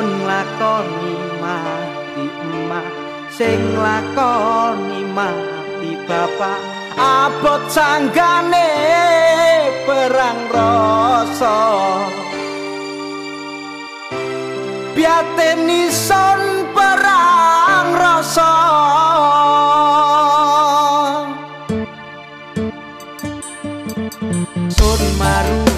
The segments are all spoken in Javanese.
sun lakoni mati emak sing lakoni mati bapak. Abot sanggane perang rasa. Biateni sun perang rasa. Sun maru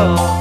todo.